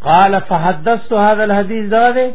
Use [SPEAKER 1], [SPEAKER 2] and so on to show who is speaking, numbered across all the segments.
[SPEAKER 1] قال فحدثت هذا الحديث ده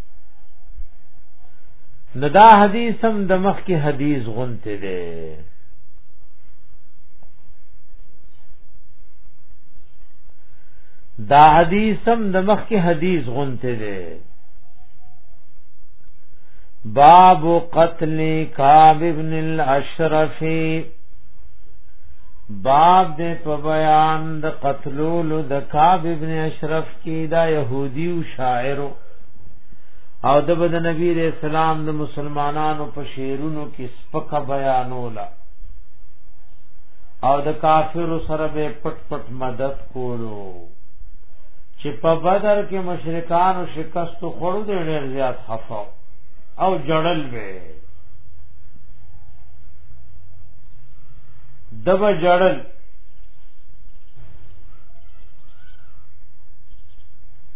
[SPEAKER 1] نو دا حدیث هم د مخ کې حدیث غونته دی دا حدیث هم د مخ کې حدیث غونته دی باب قتل کعب ابن الاشرف باب دې په بیان د قتلولو د کعب ابن اشرف کې دا يهودي او شاعرو او د بد نبی علیہ السلام د مسلمانانو په شعرونو کې سپک بیانولا او د کافر سره به پټ پټ مدد کولو چې په بدر کې مشرکان او شکست خورو دې ډېر زیات خفاو او جړل به دب جړل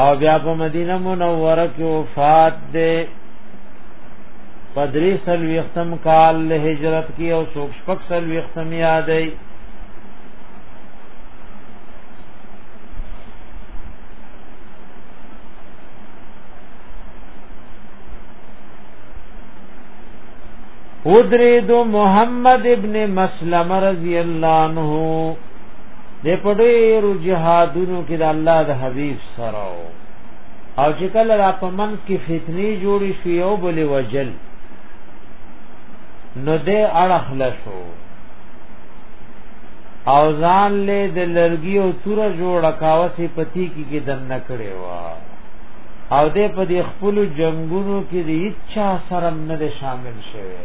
[SPEAKER 1] او بیا په مدینه منوره کې وفات دی پدری سلویختم کال له هجرت کی او سوک شپک سلویختم یادی ودرید محمد ابن مسلم رضی اللہ عنہ د پډېرو جهادونو کې د الله د حبيب سره او چې کله را پمن کې فتنې جوړې شو یو بل وجل نو دې اړه خلشو او ځان له د لرګي او تور جوړ کاوه سي پتی کې کې دن نکړې وا او دې په دې خپل جنگونو کې د اچا سره نه شامل شوه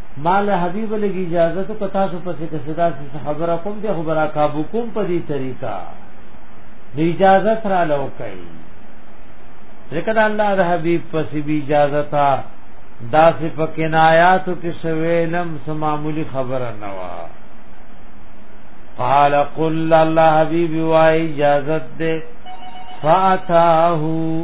[SPEAKER 1] مال حبیب لګ اجازه تو کتا سو پس ته صدا سے خبر کوم دے خبر کا حکم په دې طریقہ دی اجازه سره لو کوي ذکر الله د حبیب پس بی اجازه تا دا سے پکنایات کې سویلم سمامولی خبر نوا قال قل الله حبیب وای اجازت دے فاتاهو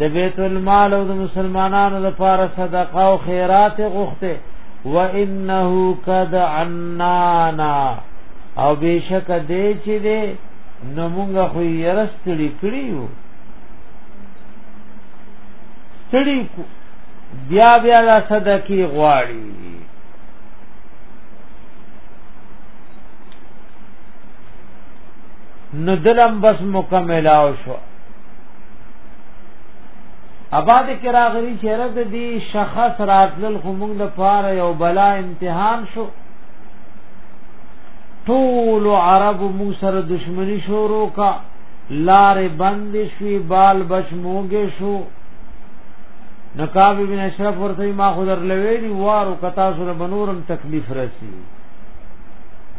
[SPEAKER 1] د بیت المال او د مسلمانانو لپاره صدقه او خیرات غوښته و انه قد عنانا او بشک دې چې دې نو موږ خو یې رستړي کړیو ستړي بیا بیا لا صدقې غواړي نو دلم بس مکمل او شو اباد کې راغلی چې رد دی شخص راتلل خو موږ د پاره یو بلا امتحان شو ټول عرب مو سره دشمنی شروع کا لار بند شوی بال بچ موګه شو نقاب ابن اشرف ورته ما خو در لویلی وارو کتا سره بنورم تکلیف رسی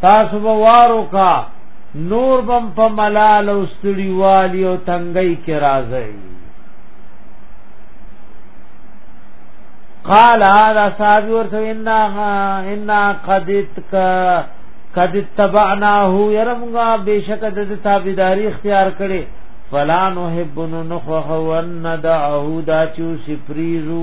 [SPEAKER 1] تاسو وارو کا نور بم په ملال او ستړي والی او تنګي کې راځي قال هذا صاحب ورته ان ان قدت قد تبعناه يرمغا بشک د تابعداري اختیار کړي فلان وحبن نخوه ون دعه دا چو سپریزو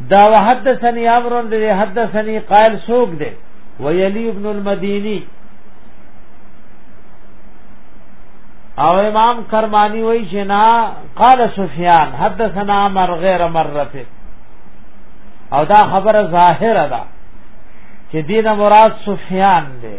[SPEAKER 1] دا وحدثني امر دې حدثني قائل سوق دې ويلي ابن المديني او امام کرمانی وی جنا قال سفیان حدثنا مر غیر مرته او دا خبره ظاهره ده چې دین مراد سفیان دی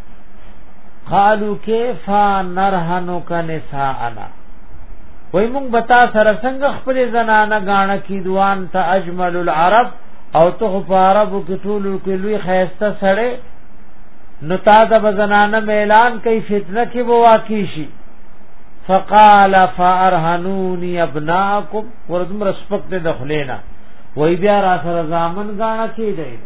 [SPEAKER 1] قالو کیف نرهنک نساءنا وای مونږ بتا سره څنګه خپل زنانه غاڼه کی دوان ته اجمل العرب او ته په عربو کې ټول کې لوی خیسته سره نو تا د زنانه اعلان کوي فتنه کې وو واقع شي فقال فارهنوني ابناكم وردم رسپک دې دخلینا وای بیا را سره زامن غاڼه کی دی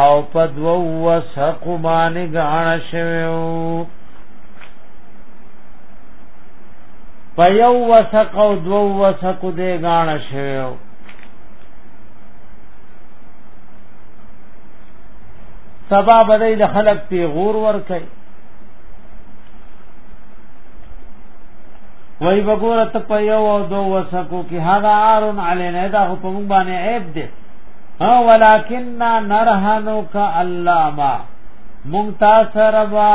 [SPEAKER 1] او په دوو وسق باندې غاڼ شویو په یو وسق او دوو وسق دې غاڼ شویو سبا بدای د خلق پی غور ور کوي وای وګوره ته په یو او دوه وسکو کې هغه عارن علینا دا په مونږ باندې عیب دی او ولکننا نرهنو کا علامه مونږ تاسو ربا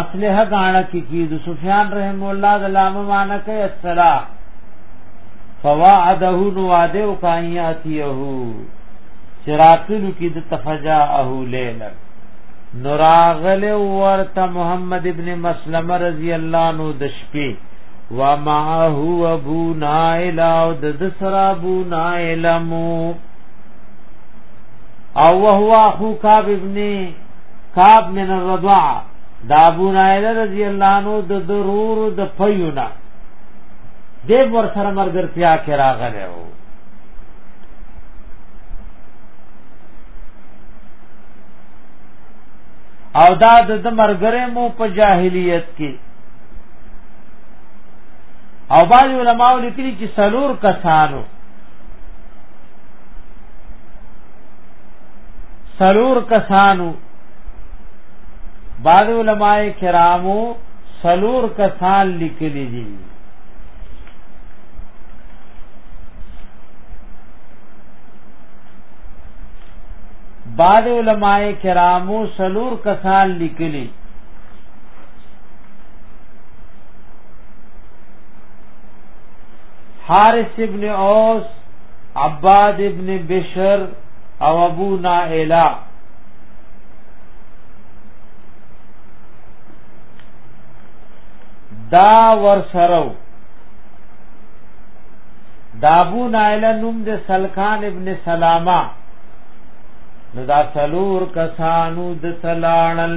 [SPEAKER 1] اصله غاڼه کې کی د سفیان رحم الله د علامه معنا کوي السلام فواعده نو وعده وکایاتیه چراتلو کی د تفجاءه لیل نراغل ورته محمد ابن مسلمه رضی الله عنه د شپې ومعه ابو نائل او د سر ابو نائل مو او وهو اخو کعب ابن کعب من الرضاعه دا ابو نائل رضی الله عنه د ضرور د پيونا د ور سره مرګرتیا کې راغله او او دا د مرګره مو په جاهلیت کې او بعض علماء لیکلي چې سلور کسانو سلور کسانو بعض علماء کرامو سلور کسان لیکلي دي بعض علماء کرامو سلور کسان لیکلي حارث ابن اوس عباد ابن بشر او ابو نائلہ دا ور سرو دابو نائلہ نوم د سلکان ابن سلامہ نو دا سلور کسانو د تلاړل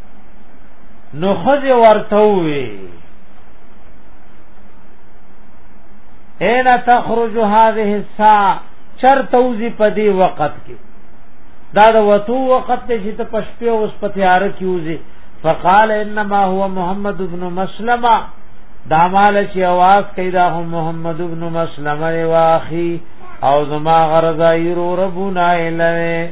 [SPEAKER 1] نو خذ ورته وي اين تخرج هذه الساعه چرته وزي په دې وخت کې دا د وتو وخت ته چې ته پښپې اوس په تیار کې وزي فقال انما هو محمد ابن مسلمه دا مال چې आवाज کوي دا هم محمد ابن مسلمه واخي او زما غرض ایرو ربنا الیه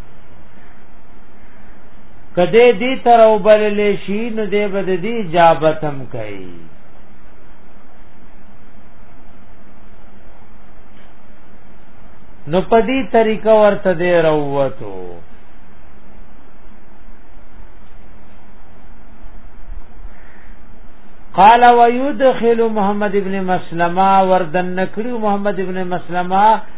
[SPEAKER 1] کده دې تر او بل لې شي نو دې بد دې اجابت هم کوي نو پدی طریقه ورته دې راووتو قال ويدخل محمد ابن مسلمه وردن نکړو محمد ابن مسلمه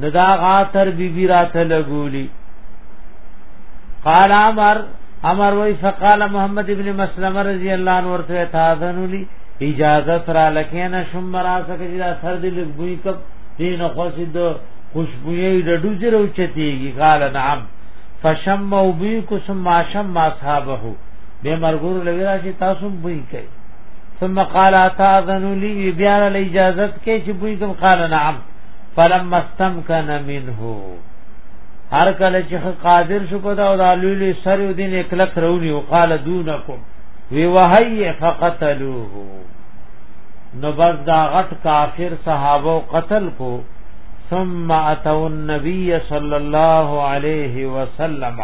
[SPEAKER 1] نو دا غاتر بی بی راته لګولی قال عمر عمر وی فقال محمد ابن مسلمه رضی الله عنه ورته تاذن لی اجازت را لکینا شم را سکه چې دا سر دې لګوي کب دین خو سي دو خوشبوئی ډډو زره اوچتیږي قال نعم فشم او بی کو ثم شم اصحابه به مرګور لوي راشي تاسو بوی کوي ثم قال اتاذن لي بیا له اجازت کې چې بوی کوم قال نعم فلم مستمکن منه هر کله چې قادر شو په دا علوی سر او دین اکلک رونی او قال دونکم وی وهی فقتلوه نو بس دا غټ کافر صحابه قتل کو ثم اتوا النبي صلى الله عليه وسلم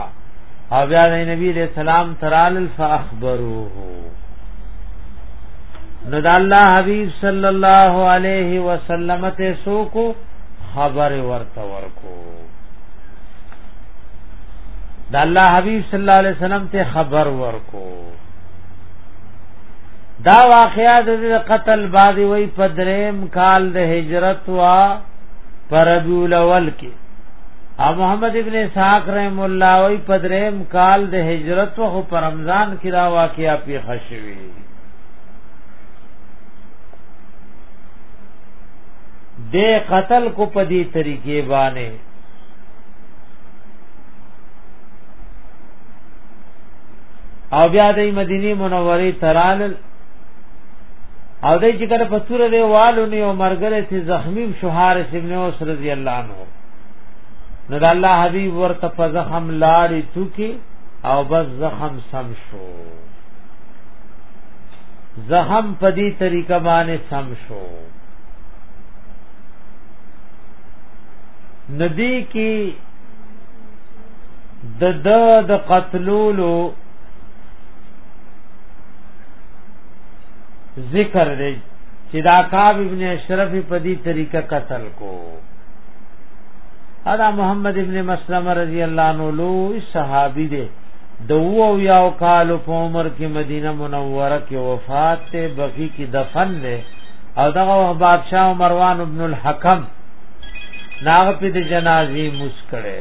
[SPEAKER 1] او بیا د نبی رسول الله ترال فاخبروه نو د الله حبیب صلی الله علیه وسلم ته سوکو خبر ورته ورکو د الله حبیب صلی الله علیه وسلم ته خبر ورکو دا واقعیا د قتل بعد وی پدریم کال د هجرت وا پربیول اول کې او محمد ابن اسحاق رحم الله وی پدریم کال د هجرت او پر رمضان کې دا واقعیا پیښ شوه د قتل کو په دې طریقې باندې او بیا د مدینه منورې ترال او دای چې کله په سور دی والو نه او مرګره چې زخمی شهار ابن اوس رضی الله عنه نو الله حبیب ورته په زخم لاري چوکي او بس زخم سم شو زهم په دې طریقه باندې سم شو ندی کې د د د قتلولو ذکر دی چې دا کعب ابن اشرف په دې طریقه قتل کو ادا محمد ابن مسلمه رضی الله عنه لو صحابي دی د وو یاو کال په عمر کې مدینه منوره کې وفات ته بقی کې دفن ده او دغه بادشاہ مروان ابن الحکم ناغ په د جنازي مسکړه